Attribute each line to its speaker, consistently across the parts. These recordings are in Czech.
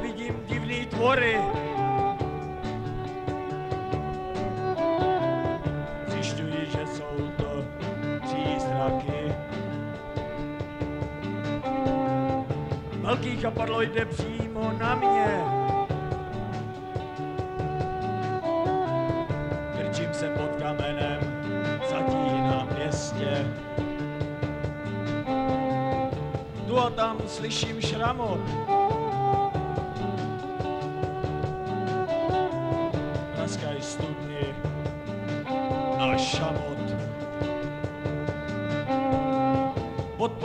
Speaker 1: vidím divný tvory. Zjišťuji, že jsou to přízraky. Velký chapadlo jde přímo na mě. Krčím se pod kamenem, zatínám městě. Tu a tam slyším šramot.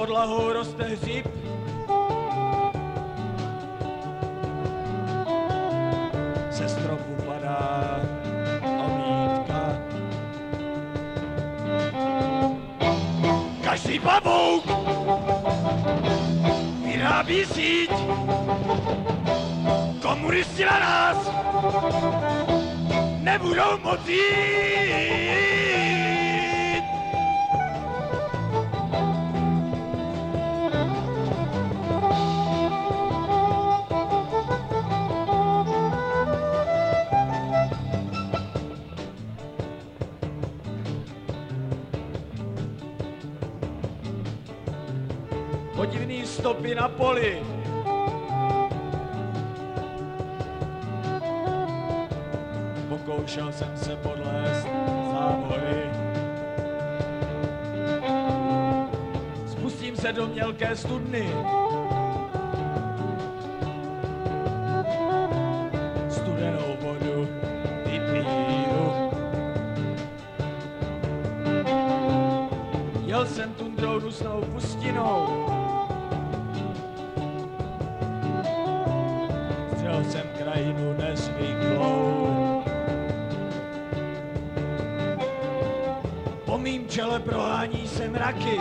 Speaker 1: Pod podlahou roste hřib. Se stropu padá omítka. Každý pavouk vyrábí síť. Komunisti na nás nebudou moci Podivný stopy na poli. Pokoušel jsem se podlézt závoj. Spustím se do mělké studny. Studenou vodu vypiju. Jel jsem tundrou dusnou pustinou. Jsem krajinu nezvyklou. Po mým čele prohání se mraky.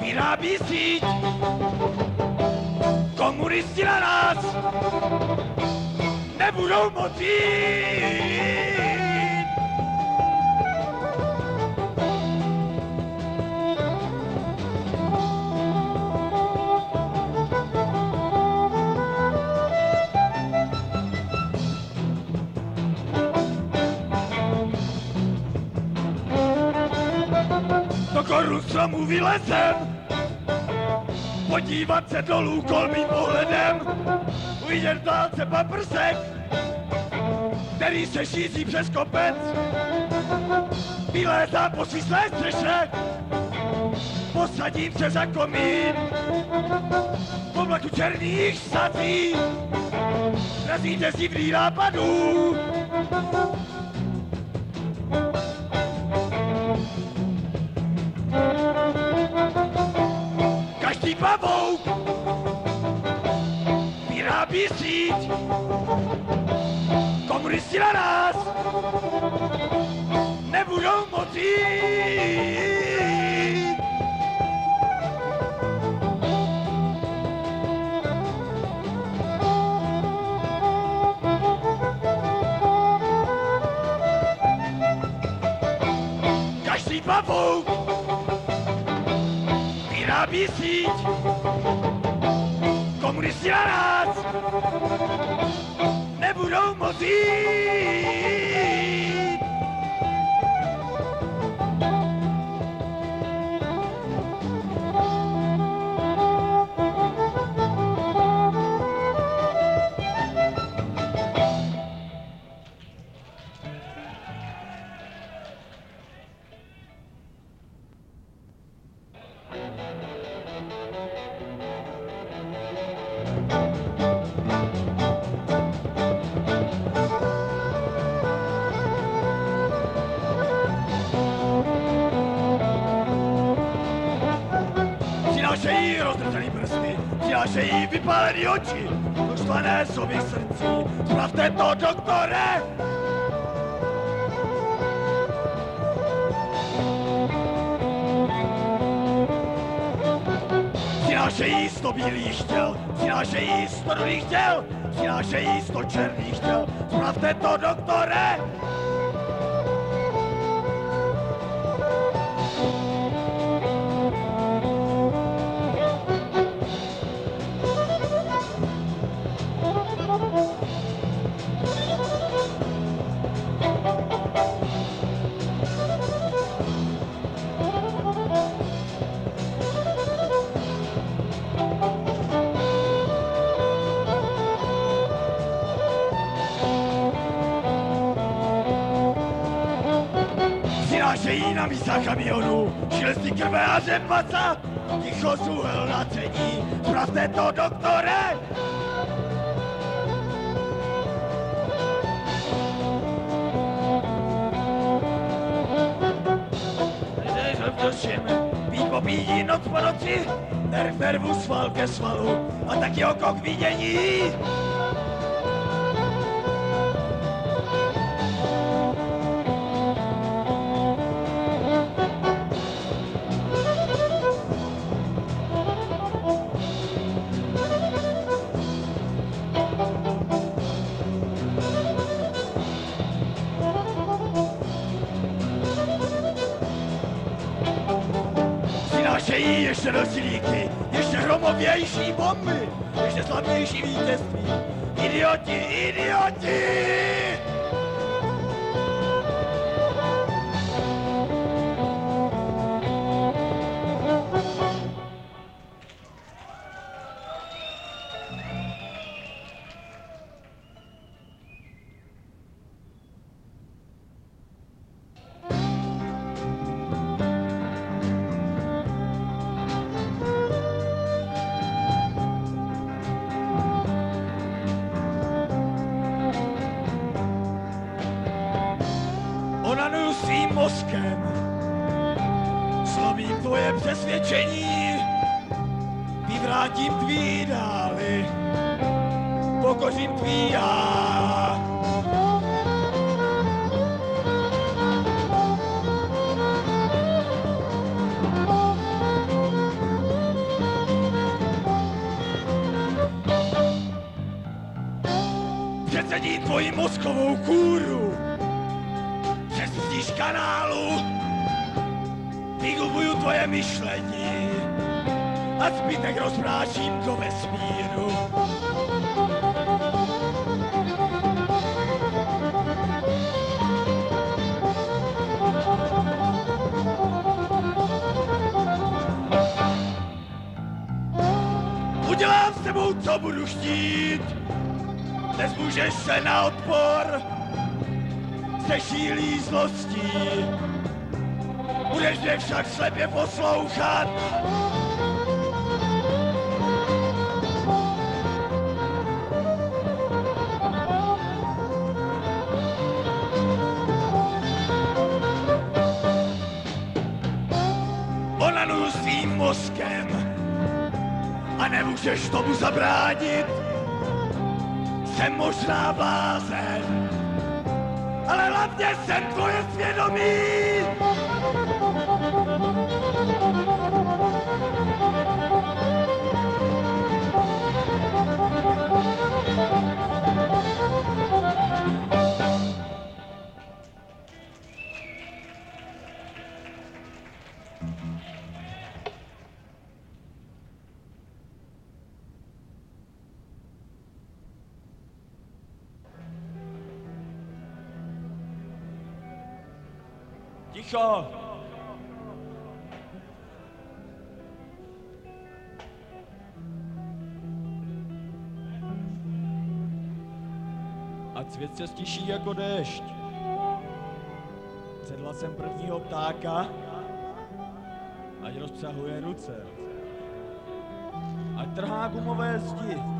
Speaker 1: Vyrábí síť. Komunisti na nás nebudou moci. Do stromu vylezem, podívat se dolů kolmým pohledem, uvidět v dálce paprsek, který se šíří přes kopec, vylézá po svislé střeše, posadím se za komín, v oblaku černých sací, razíte si v nápadů, každý pavouk vyrábí síť. Komunisti na nás nebudou moci. Každý pavouk vyrábí síť. Komunisti na nás nebudou moci vypálený oči, doštvané sobě srdcí. Spravte to, doktore! Přinášejí sto bílých chtěl, přinášejí sto rudých chtěl, přinášejí sto černých chtěl. Spravte to, doktore! Přinášejí na místa kamionů, šilství krve a žen maca, ticho zuhel na tření, spravte to, doktore! Všem, být popíjí noc po noci, nerv nervu, sval ke svalu a taky oko k vidění. Rosilíky, ještě hromovější bomby, ještě slavnější vítězství. Idioti, idioti! Svým mozkem, slovím tvoje přesvědčení, vyvrátím tvý ideály, pokořím tvý já. Přecedím tvoji mozkovou kůru, přespustíš kanálu, vygubuju tvoje myšlení a zbytek rozpráším do vesmíru. Udělám s tebou, co budu chtít, nezmůžeš se na odpor, se šílí zlostí. Budeš mě však slepě poslouchat. Onanuju svým mozkem a nemůžeš tomu zabránit. Jsem možná blázen, ale hlavně jsem tvoje svědomí. Ticho! Ať svět se stiší jako déšť. Před hlasem prvního ptáka, ať rozpřahuje ruce. Ať trhá gumové zdi.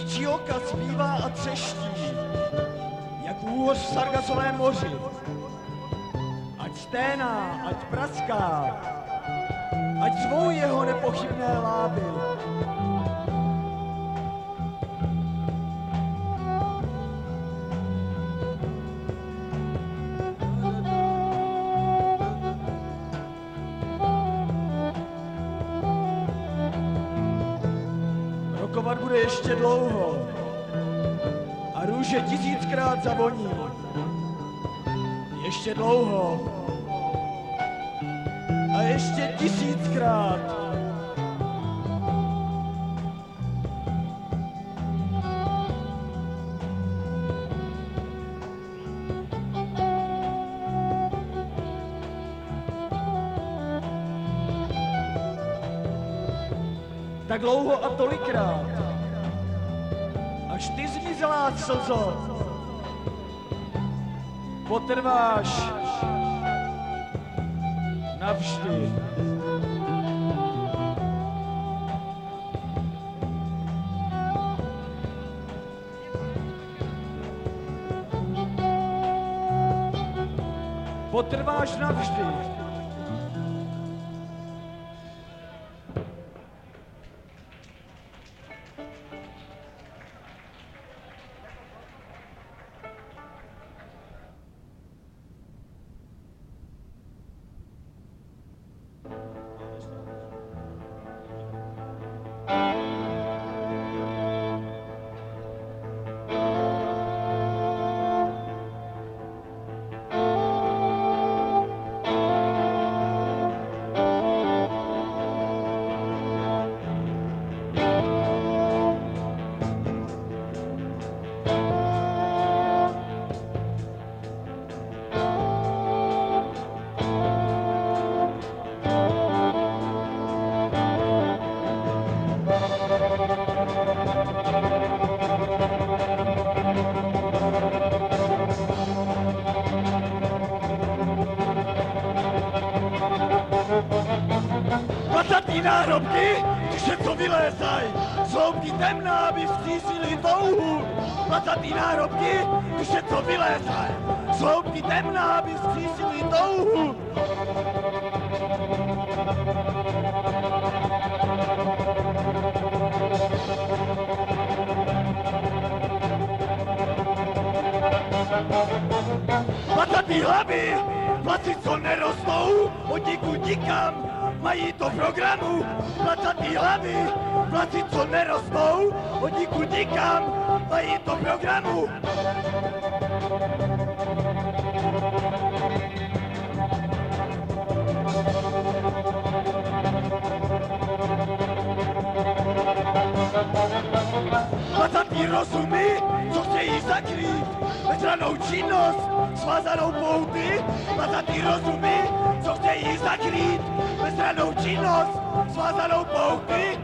Speaker 1: Líčí oka zpívá a třeští, jak úhoř v Sargasovém moři. Ať sténá, ať praská, ať zvou jeho nepochybné lávy. Ještě dlouho a růže tisíckrát zavoní. Ještě dlouho a ještě tisíckrát. Tak dlouho a tolikrát, zmizelá slzo potrváš navždy. Potrváš navždy. Náhrobky, tiše co vylézaj, sloupky temná, aby vstísili touhu. Placatý náhrobky, tiše co vylézaj, sloupky temná, aby vstísili touhu. Placatý hlavy, placi, co nerostou, od nikam, mají to v programu. Placatý hlavy, placi, co nerostou, od nikud nikam, mají to v programu. Placatý rozumy, co chtějí zakrýt, bezranou činnost, svázanou pouty, placatý rozumy, co chtějí zakrýt, bezranou činnost, svázanou pouty.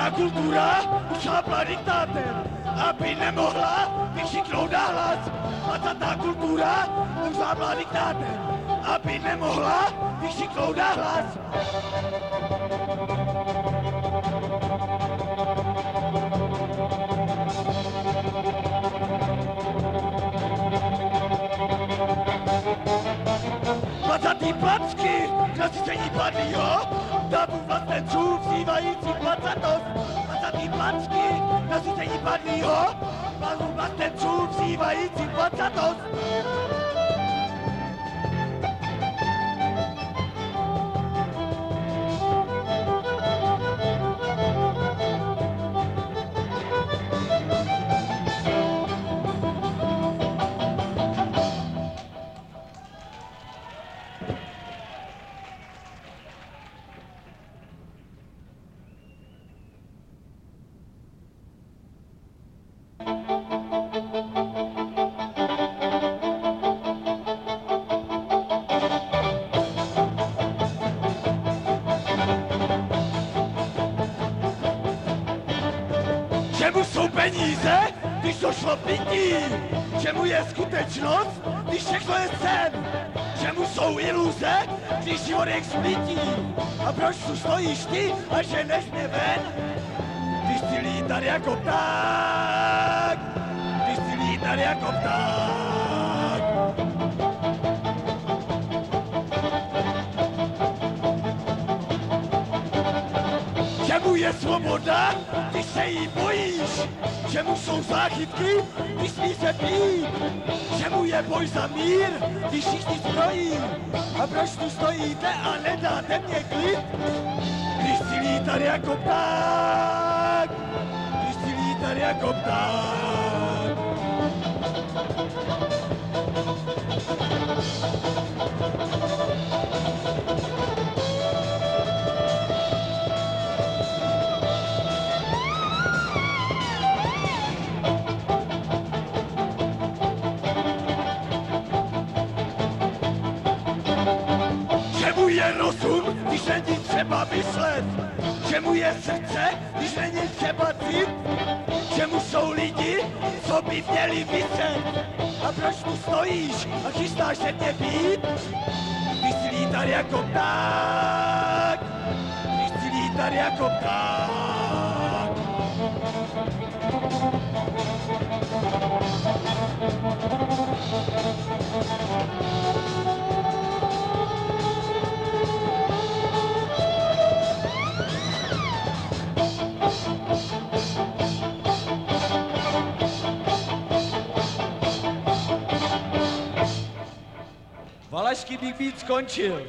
Speaker 1: Placatá kultura už šlápla diktátem, aby nemohla vykřiknout nahlas. Placatá kultura už šlápla diktátem, aby nemohla vykřiknout nahlas. Placatý placky, nasycení padlýho, davu vlastenců vzývající placatost. Placatý placky, nasycení padlýho, davu vlastenců vzývající placatost. Peníze, když došlo pití? Čemu je skutečnost, když všechno je sen? Čemu jsou iluze, když život je splití? A proč tu stojíš ty a ženeš mě ven? Když chci lítat jako pták, když chci lítat jako pták. Je svoboda, když se jí bojíš? Čemu jsou záchytky, když smí se pít? Čemu je boj za mír, když všichni zbrojí? A proč tu stojíte a nedáte mě klid? Když chci lítat jako pták, když chci lítat jako pták. Čemu je srdce, když není třeba cít? Čemu jsou lidi, co by měli vyset? A proč tu stojíš a chystáš se mě být? Když si lítat jako pták, když si lítat jako pták.
Speaker 2: defeats Conchil.